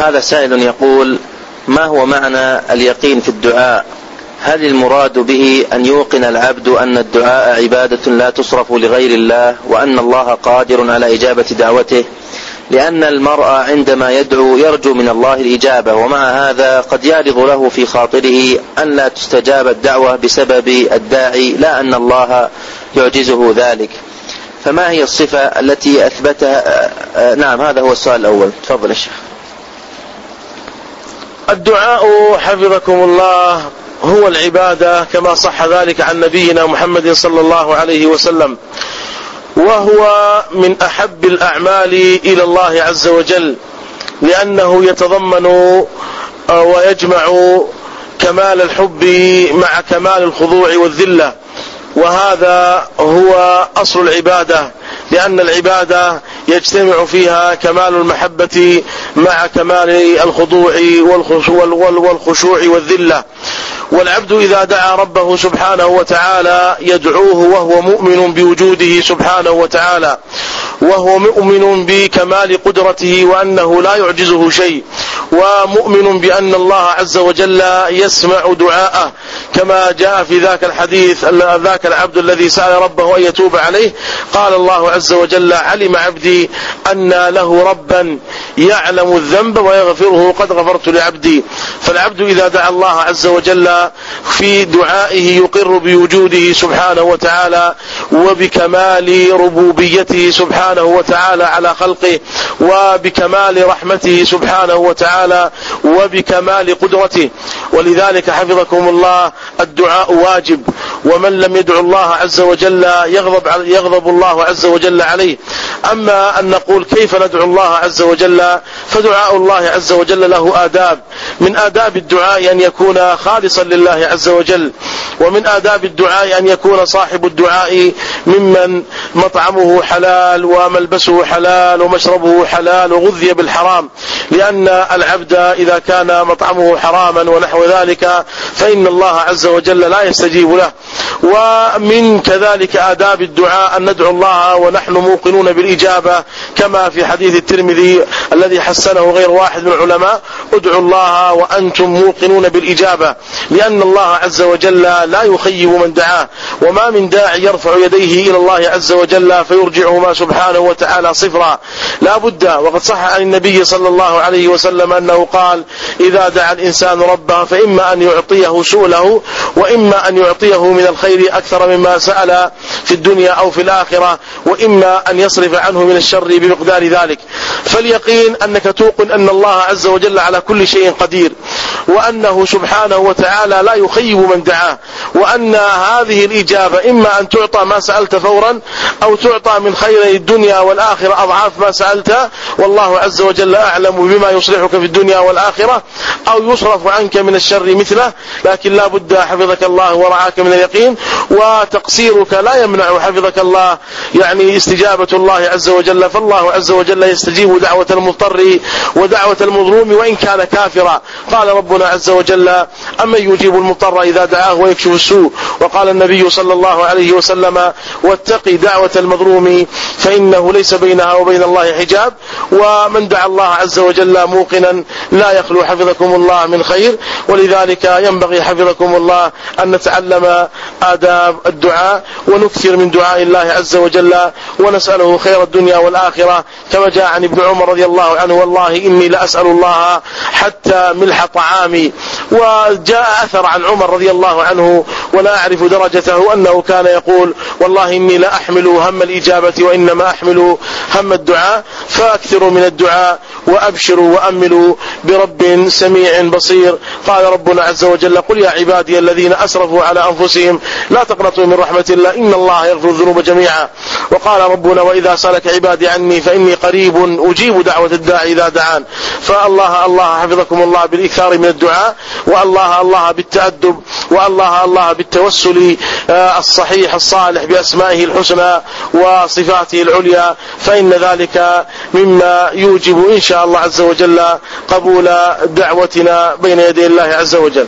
هذا سائل يقول ما هو معنى اليقين في الدعاء؟ هل المراد به أن يوقن العبد أن الدعاء عبادة لا تصرف لغير الله وأن الله قادر على إجابة دعوته؟ لأن المرء عندما يدعو يرجو من الله الإجابة ومع هذا قد يعرض له في خاطره أن لا تستجاب الدعوة بسبب الداعي لا أن الله يعجزه ذلك. فما هي الصفة التي أثبتها؟ نعم هذا هو السؤال الأول. تفضل الشيخ الدعاء حفظكم الله هو العبادة كما صح ذلك عن نبينا محمد صلى الله عليه وسلم وهو من أحب الأعمال إلى الله عز وجل لأنه يتضمن آه، ويجمع كمال الحب مع كمال الخضوع والذلة وهذا هو أصل العبادة. لأن العبادة يجتمع فيها كمال المحبة مع كمال الخضوع والخشوع والذلة. والعبد إذا دعا ربه سبحانه وتعالى يدعوه وهو مؤمن بوجوده سبحانه وتعالى وهو مؤمن بكمال قدرته وأنه لا يعجزه شيء ومؤمن بأن الله عز وجل يسمع دعاءه. كما جاء في ذاك الحديث ذاك العبد الذي سأل ربه أن يتوب عليه قال الله عز وجل علم عبدي أن له ربا يعلم الذنب ويغفره قد غفرت لعبدي. فالعبد إذا دعا الله عز وجل في دعائه يقر بوجوده سبحانه وتعالى وبكمال ربوبيته سبحانه وتعالى على خلقه وبكمال رحمته سبحانه وتعالى وبكمال قدرته. ولذلك حفظكم الله الدعاء واجب. ومن لم يدع الله عز وجل يغضب يغضب الله عز وجل عليه. أما أن نقول كيف ندعو الله عز وجل فدعاء الله عز وجل له آداب. من آداب الدعاء أن يكون خالصا لله عز وجل. ومن آداب الدعاء أن يكون صاحب الدعاء ممن مطعمه حلال وملبسه حلال ومشربه حلال وغذي بالحرام. لأن العبد إذا كان مطعمه حراما ونحو ذلك فإن الله عز وجل لا يستجيب له. ومن كذلك آداب الدعاء أن ندعو الله ونحن موقنون بالإجابة كما في حديث الترمذي الذي حسنه غير واحد من العلماء ادعوا الله وأنتم موقنون بالإجابة. لأن الله عز وجل لا يخيب من دعاه. وما من داعي يرفع يديه إلى الله عز وجل فيرجعهما سبحانه وتعالى صفرا. لا بد وقد صح عن النبي صلى الله عليه وسلم أنه قال إذا دعا الإنسان ربه فإما أن يعطيه سؤله وإما أن يعطيه من الخير أكثر مما سأل في الدنيا أو في الآخرة وإما أن يصرف عنه من الشر بمقدار ذلك. فاليقين أنك توقن أن الله عز وجل على كل شيء قدير. وأنه سبحانه وتعالى لا يخيب من دعاه. وأن هذه الإجابة إما أن تعطى ما سألت فورا أو تعطى من خير الدنيا والآخرة أضعاف ما سألت والله عز وجل أعلم بما يصلحك في الدنيا والآخرة أو يصرف عنك من الشر مثله لكن لا بد حفظك الله ورعاك من اليقين وتقصيرك لا يمنع حفظك الله. يعني استجابة الله عز وجل فالله عز وجل يستجيب دعوة المضطر ودعوة المظلوم وإن كان كافرا. قال ربنا عز وجل أمن يجيب المضطر إذا دعاه ويكشف السوء. وقال النبي صلى الله عليه وسلم واتقي دعوة المظلوم فإنه ليس بينها وبين الله حجاب. ومن دعا الله عز وجل موقنا لا يخلو حفظكم الله من خير. ولذلك ينبغي حفظكم الله أن نتعلم آداب الدعاء ونكثر من دعاء الله عز وجل ونسأله خير الدنيا والآخرة. كما جاء عن ابن عمر رضي الله عنه والله إني لأسأل الله حتى ملح طعامي وجاء أثر عن عمر رضي الله عنه ولا أعرف درجته أنه كان يقول والله إني لا أحمل هم الإجابة وإنما أحمل هم الدعاء فأكثروا من الدعاء وأبشروا وأملوا برب سميع بصير. قال ربنا عز وجل قل يا عبادي الذين أسرفوا على أنفسهم لا تقنطوا من رحمة الله إن الله يغفر الذنوب جميعا. وقال ربنا وإذا سألك عبادي عني فإني قريب أجيب دعوة الداعي إذا دعان. فالله الله حفظكم الله بالإكثار من الدعاء والله الله بالتأدب والله الله بالتوسل آه، الصحيح الصالح بأسمائه الحسنى وصفاته العليا فإن ذلك مما يوجب إن شاء الله عز وجل قبول دعوتنا بين يدي الله عز وجل.